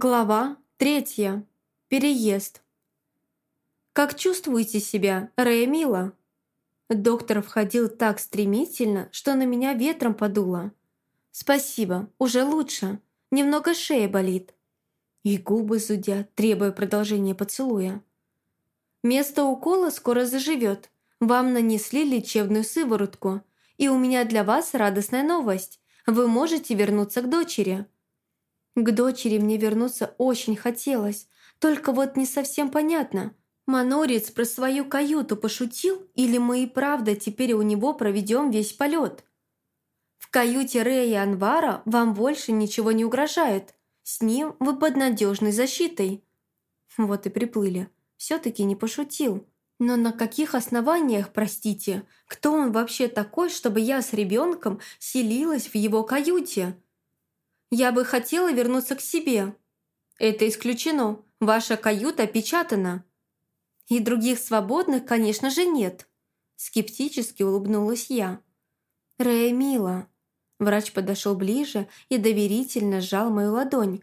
Глава третья. Переезд. «Как чувствуете себя, Мила?» Доктор входил так стремительно, что на меня ветром подуло. «Спасибо, уже лучше. Немного шея болит». И губы зудят, требуя продолжения поцелуя. «Место укола скоро заживет. Вам нанесли лечебную сыворотку. И у меня для вас радостная новость. Вы можете вернуться к дочери». К дочери мне вернуться очень хотелось, только вот не совсем понятно. Манорец про свою каюту пошутил или мы и правда теперь у него проведем весь полет? В каюте Рэя и Анвара вам больше ничего не угрожает. С ним вы под надежной защитой. Вот и приплыли. Все-таки не пошутил. Но на каких основаниях, простите, кто он вообще такой, чтобы я с ребенком селилась в его каюте? Я бы хотела вернуться к себе. Это исключено. Ваша каюта опечатана. И других свободных, конечно же, нет. Скептически улыбнулась я. Рэя, мила. Врач подошел ближе и доверительно сжал мою ладонь.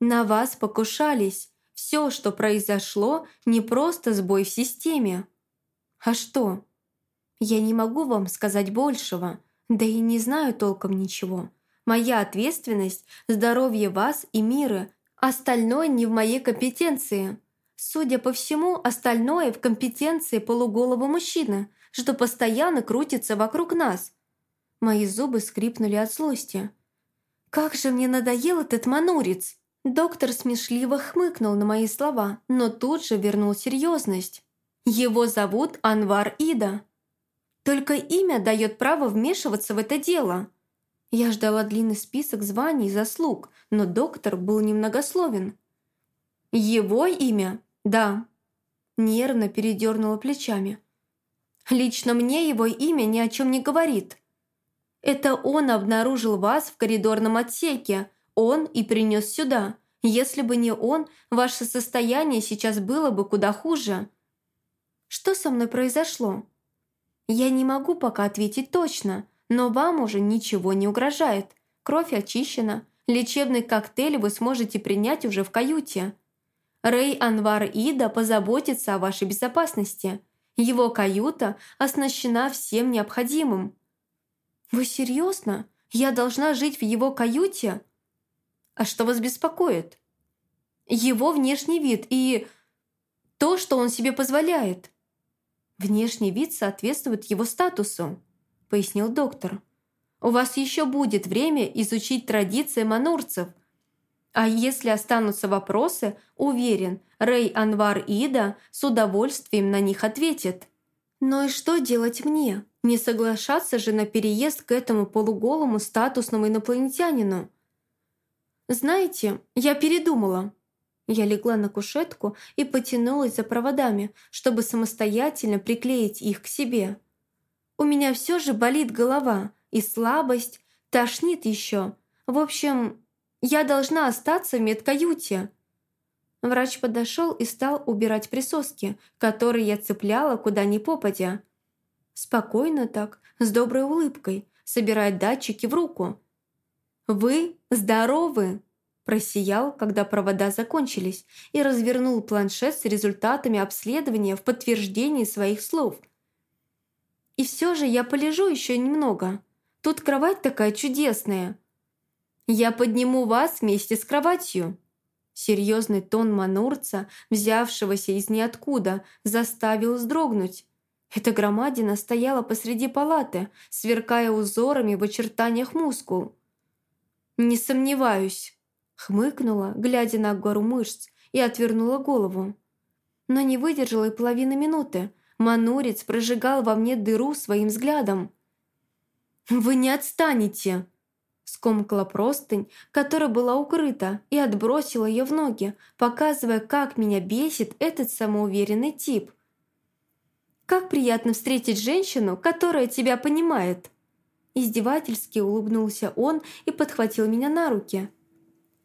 На вас покушались. Все, что произошло, не просто сбой в системе. А что? Я не могу вам сказать большего, да и не знаю толком ничего. Моя ответственность – здоровье вас и мира. Остальное не в моей компетенции. Судя по всему, остальное в компетенции полуголого мужчины, что постоянно крутится вокруг нас. Мои зубы скрипнули от злости. «Как же мне надоел этот манурец!» Доктор смешливо хмыкнул на мои слова, но тут же вернул серьезность. «Его зовут Анвар Ида. Только имя дает право вмешиваться в это дело. Я ждала длинный список званий и заслуг, но доктор был немногословен. «Его имя? Да». Нервно передернула плечами. «Лично мне его имя ни о чем не говорит. Это он обнаружил вас в коридорном отсеке, он и принес сюда. Если бы не он, ваше состояние сейчас было бы куда хуже». «Что со мной произошло?» «Я не могу пока ответить точно», но вам уже ничего не угрожает. Кровь очищена. Лечебный коктейль вы сможете принять уже в каюте. Рэй Анвар Ида позаботится о вашей безопасности. Его каюта оснащена всем необходимым». «Вы серьезно? Я должна жить в его каюте?» «А что вас беспокоит?» «Его внешний вид и то, что он себе позволяет». «Внешний вид соответствует его статусу», – пояснил доктор. «У вас еще будет время изучить традиции манурцев. А если останутся вопросы, уверен, Рэй Анвар Ида с удовольствием на них ответит». «Ну и что делать мне? Не соглашаться же на переезд к этому полуголому статусному инопланетянину?» «Знаете, я передумала». Я легла на кушетку и потянулась за проводами, чтобы самостоятельно приклеить их к себе. У меня все же болит голова и слабость, тошнит еще. В общем, я должна остаться в медкаюте». Врач подошел и стал убирать присоски, которые я цепляла куда ни попадя. Спокойно так, с доброй улыбкой, собирает датчики в руку. «Вы здоровы!» Просиял, когда провода закончились, и развернул планшет с результатами обследования в подтверждении своих слов – и все же я полежу еще немного. Тут кровать такая чудесная. Я подниму вас вместе с кроватью». Серьезный тон манурца, взявшегося из ниоткуда, заставил вздрогнуть. Эта громадина стояла посреди палаты, сверкая узорами в очертаниях мускул. «Не сомневаюсь», — хмыкнула, глядя на гору мышц, и отвернула голову. Но не выдержала и половины минуты, Манурец прожигал во мне дыру своим взглядом. «Вы не отстанете!» Скомкала простынь, которая была укрыта, и отбросила ее в ноги, показывая, как меня бесит этот самоуверенный тип. «Как приятно встретить женщину, которая тебя понимает!» Издевательски улыбнулся он и подхватил меня на руки.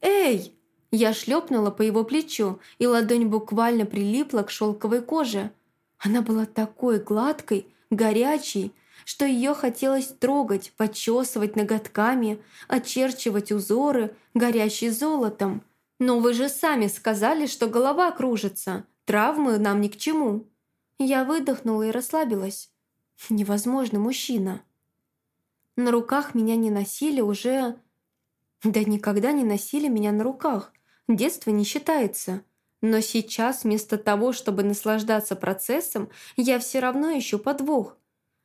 «Эй!» Я шлепнула по его плечу, и ладонь буквально прилипла к шелковой коже – она была такой гладкой, горячей, что ее хотелось трогать, почесывать ноготками, очерчивать узоры, горящие золотом. «Но вы же сами сказали, что голова кружится. Травмы нам ни к чему». Я выдохнула и расслабилась. Невозможно, мужчина. На руках меня не носили уже... Да никогда не носили меня на руках. Детство не считается. Но сейчас, вместо того, чтобы наслаждаться процессом, я все равно ищу подвох.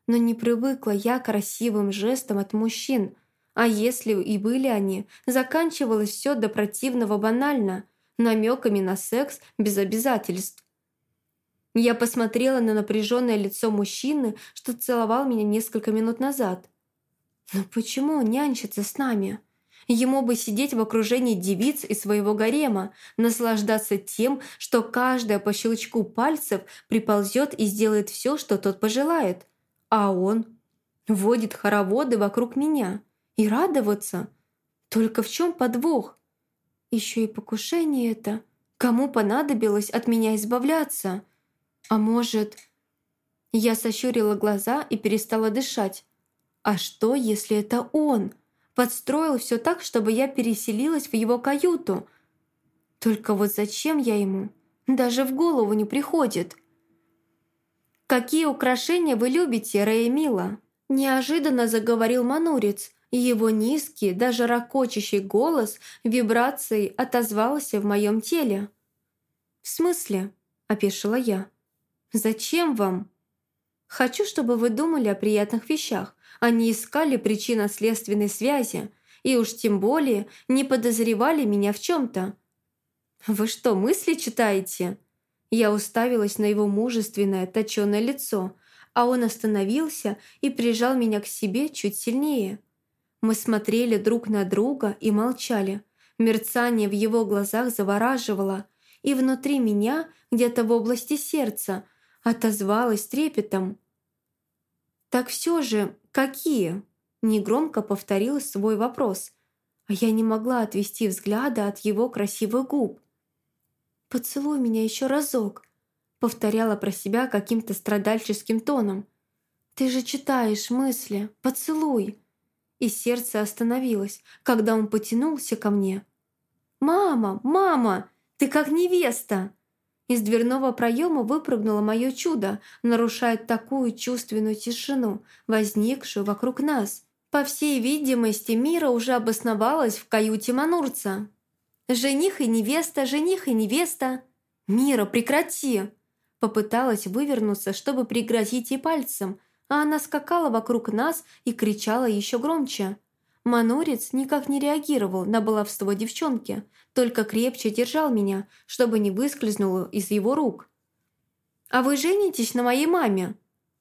Но не привыкла я к красивым жестам от мужчин. А если и были они, заканчивалось все до противного банально, намеками на секс без обязательств. Я посмотрела на напряженное лицо мужчины, что целовал меня несколько минут назад. Но почему он нянчится с нами? Ему бы сидеть в окружении девиц и своего гарема, наслаждаться тем, что каждая по щелчку пальцев приползет и сделает все, что тот пожелает. А он водит хороводы вокруг меня. И радоваться. Только в чем подвох? Еще и покушение это. Кому понадобилось от меня избавляться? А может... Я сощурила глаза и перестала дышать. А что, если это он? Подстроил все так, чтобы я переселилась в его каюту. Только вот зачем я ему? Даже в голову не приходит. «Какие украшения вы любите, Рея Неожиданно заговорил Манурец, и его низкий, даже ракочащий голос вибрацией отозвался в моем теле. «В смысле?» – опешила я. «Зачем вам?» «Хочу, чтобы вы думали о приятных вещах, не искали причинно-следственной связи, и уж тем более не подозревали меня в чем-то». «Вы что, мысли читаете?» Я уставилась на его мужественное, точёное лицо, а он остановился и прижал меня к себе чуть сильнее. Мы смотрели друг на друга и молчали. Мерцание в его глазах завораживало, и внутри меня, где-то в области сердца, отозвалось трепетом. «Так все же, какие?» Негромко повторил свой вопрос, а я не могла отвести взгляда от его красивых губ. «Поцелуй меня еще разок», — повторяла про себя каким-то страдальческим тоном. «Ты же читаешь мысли, поцелуй!» И сердце остановилось, когда он потянулся ко мне. «Мама, мама, ты как невеста!» Из дверного проема выпрыгнуло мое чудо, нарушая такую чувственную тишину, возникшую вокруг нас. По всей видимости, Мира уже обосновалась в каюте Манурца. «Жених и невеста, жених и невеста!» «Мира, прекрати!» Попыталась вывернуться, чтобы пригрозить ей пальцем, а она скакала вокруг нас и кричала еще громче. Манорец никак не реагировал на баловство девчонки, только крепче держал меня, чтобы не выскользнуло из его рук. «А вы женитесь на моей маме?»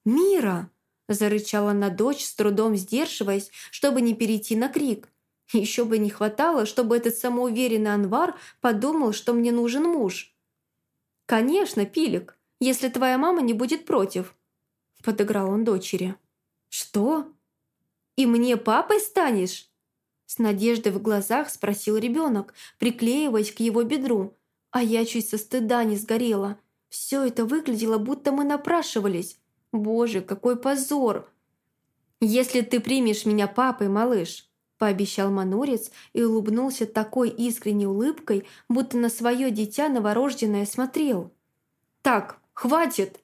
«Мира!» – зарычала на дочь, с трудом сдерживаясь, чтобы не перейти на крик. Еще бы не хватало, чтобы этот самоуверенный Анвар подумал, что мне нужен муж. «Конечно, Пилик, если твоя мама не будет против», – подыграл он дочери. «Что? И мне папой станешь?» С надеждой в глазах спросил ребенок, приклеиваясь к его бедру. А я чуть со стыда не сгорела. Все это выглядело, будто мы напрашивались. Боже, какой позор! «Если ты примешь меня папой, малыш», – пообещал Манурец и улыбнулся такой искренней улыбкой, будто на свое дитя новорожденное смотрел. «Так, хватит!»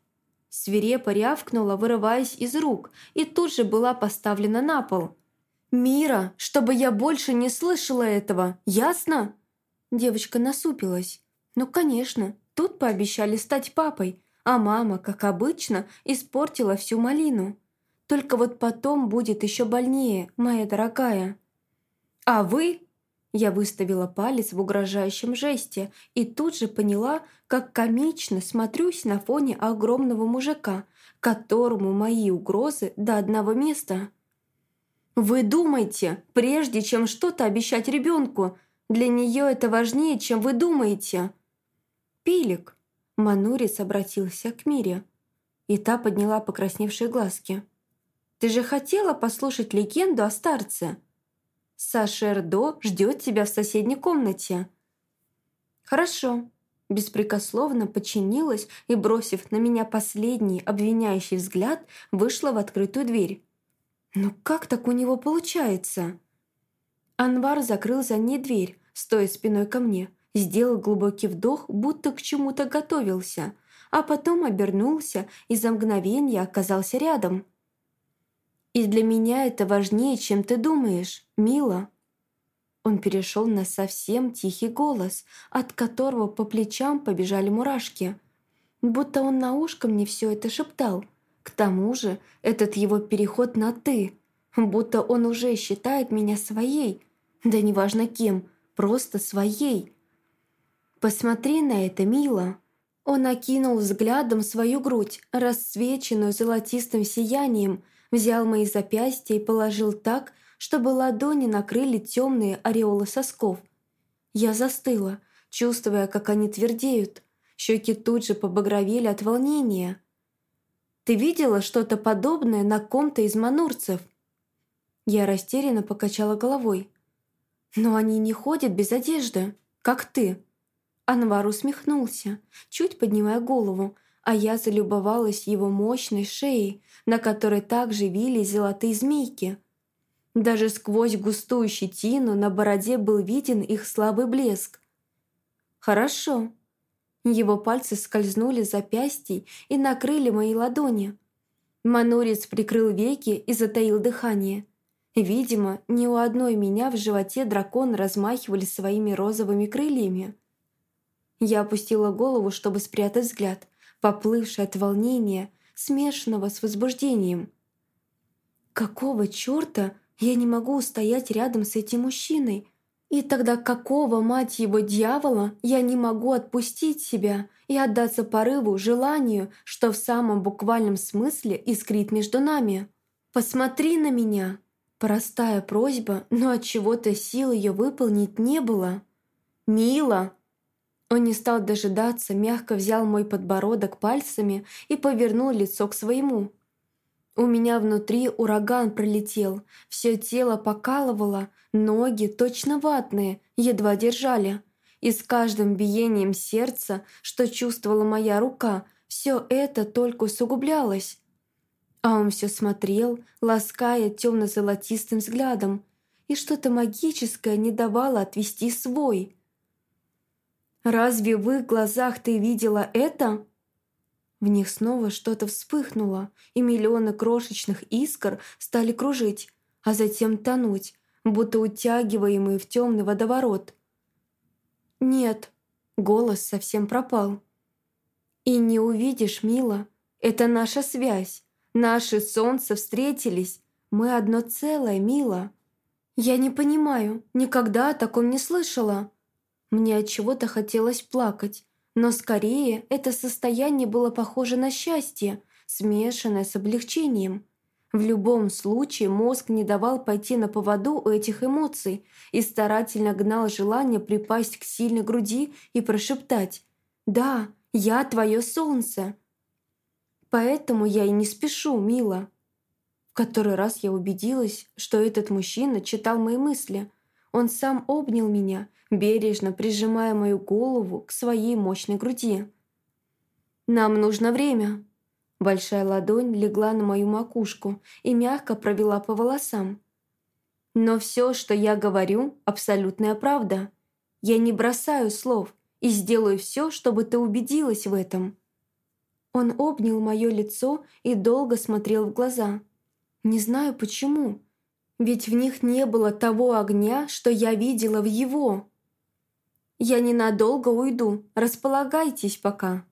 Свирепо рявкнула, вырываясь из рук, и тут же была поставлена на пол. «Мира, чтобы я больше не слышала этого, ясно?» Девочка насупилась. «Ну, конечно, тут пообещали стать папой, а мама, как обычно, испортила всю малину. Только вот потом будет еще больнее, моя дорогая». «А вы?» Я выставила палец в угрожающем жесте и тут же поняла, как комично смотрюсь на фоне огромного мужика, которому мои угрозы до одного места. «Вы думаете, прежде чем что-то обещать ребенку, для нее это важнее, чем вы думаете?» «Пилик», — Манурец обратился к Мире, и та подняла покрасневшие глазки. «Ты же хотела послушать легенду о старце?» Саша Эрдо ждет тебя в соседней комнате». «Хорошо», – беспрекословно подчинилась и, бросив на меня последний обвиняющий взгляд, вышла в открытую дверь. «Ну как так у него получается?» Анвар закрыл за ней дверь, стоя спиной ко мне, сделал глубокий вдох, будто к чему-то готовился, а потом обернулся и за мгновение оказался рядом. «И для меня это важнее, чем ты думаешь, мила». Он перешел на совсем тихий голос, от которого по плечам побежали мурашки. Будто он на ушко мне все это шептал. К тому же этот его переход на «ты», будто он уже считает меня своей, да неважно кем, просто своей. «Посмотри на это, мило!» Он окинул взглядом свою грудь, расцвеченную золотистым сиянием, взял мои запястья и положил так, чтобы ладони накрыли темные ореолы сосков. Я застыла, чувствуя, как они твердеют. Щеки тут же побагровели от волнения. «Ты видела что-то подобное на ком-то из манурцев?» Я растерянно покачала головой. «Но они не ходят без одежды, как ты». Анвар усмехнулся, чуть поднимая голову, а я залюбовалась его мощной шеей, на которой также вились золотые змейки – даже сквозь густую щетину на бороде был виден их слабый блеск. «Хорошо». Его пальцы скользнули запястьей и накрыли мои ладони. Манурец прикрыл веки и затаил дыхание. Видимо, ни у одной меня в животе дракон размахивали своими розовыми крыльями. Я опустила голову, чтобы спрятать взгляд, поплывший от волнения, смешанного с возбуждением. Какого чёрта я не могу стоять рядом с этим мужчиной. И тогда какого, мать его, дьявола, я не могу отпустить себя и отдаться порыву, желанию, что в самом буквальном смысле искрит между нами? «Посмотри на меня!» Простая просьба, но от чего то сил ее выполнить не было. «Мила!» Он не стал дожидаться, мягко взял мой подбородок пальцами и повернул лицо к своему. У меня внутри ураган пролетел, все тело покалывало, ноги, точно ватные, едва держали. И с каждым биением сердца, что чувствовала моя рука, все это только усугублялось. А он все смотрел, лаская темно-золотистым взглядом, и что-то магическое не давало отвести свой. «Разве в их глазах ты видела это?» В них снова что-то вспыхнуло, и миллионы крошечных искр стали кружить, а затем тонуть, будто утягиваемые в темный водоворот. «Нет», — голос совсем пропал. «И не увидишь, мила, это наша связь. Наши солнца встретились. Мы одно целое, мила. Я не понимаю, никогда о таком не слышала». Мне от чего-то хотелось плакать, но скорее это состояние было похоже на счастье, смешанное с облегчением. В любом случае мозг не давал пойти на поводу у этих эмоций и старательно гнал желание припасть к сильной груди и прошептать «Да, я твое солнце». Поэтому я и не спешу, мила. В который раз я убедилась, что этот мужчина читал мои мысли. Он сам обнял меня бережно прижимая мою голову к своей мощной груди. «Нам нужно время». Большая ладонь легла на мою макушку и мягко провела по волосам. «Но все, что я говорю, абсолютная правда. Я не бросаю слов и сделаю все, чтобы ты убедилась в этом». Он обнял мое лицо и долго смотрел в глаза. Не знаю почему, ведь в них не было того огня, что я видела в его. «Я ненадолго уйду, располагайтесь пока».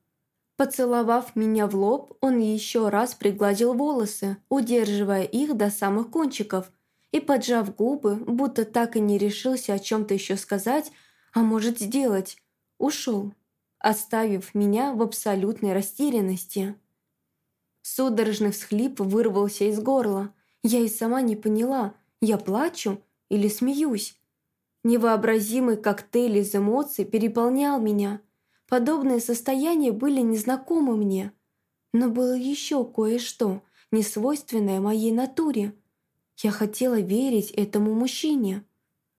Поцеловав меня в лоб, он еще раз пригладил волосы, удерживая их до самых кончиков, и, поджав губы, будто так и не решился о чем-то еще сказать, а может сделать, ушел, оставив меня в абсолютной растерянности. Судорожный всхлип вырвался из горла. Я и сама не поняла, я плачу или смеюсь. Невообразимый коктейль из эмоций переполнял меня. Подобные состояния были незнакомы мне. Но было еще кое-что, несвойственное моей натуре. Я хотела верить этому мужчине.